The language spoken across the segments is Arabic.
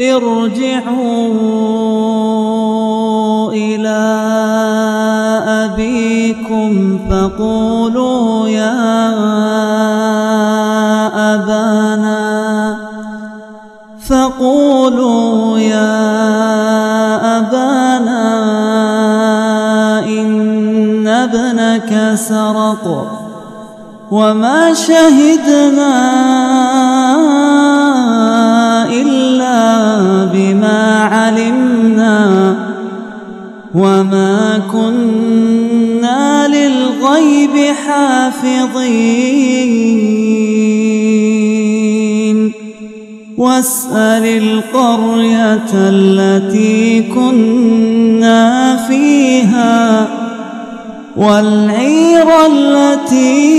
ارجعوا إلى أبيكم فقولوا يا أبانا فقولوا يا أبانا إن ابنك سرق وما شهدنا وما كنا للغيب حافظين. واسأل القرية التي كنا فيها والعير التي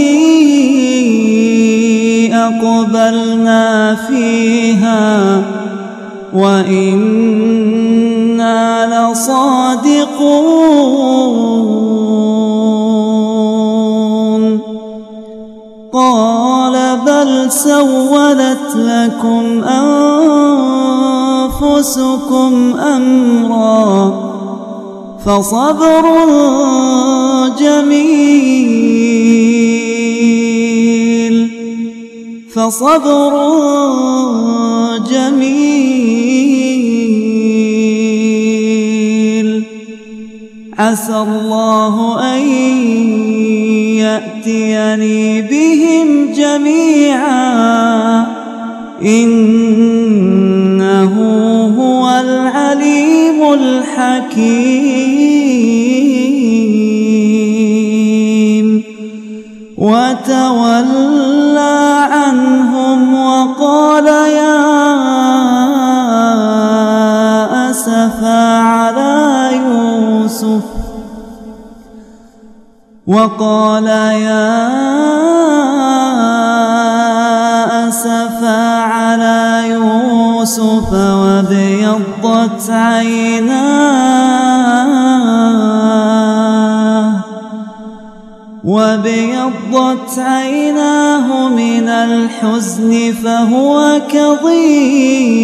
أقبلنا فيها وإنا لصادقون قال بل سولت لكم أنفسكم أمرا فصبر جميل فصبر جميل عسى الله أن يأتيني بهم جميعا. إنه هو العليم الحكيم. على يوسف وقال يا أسفا على يوسف وابيضت عيناه وابيضت عيناه من الحزن فهو كظيم.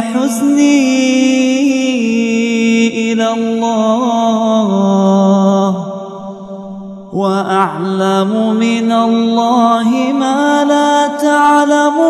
وحزني إلى الله وأعلم من الله ما لا تعلمون.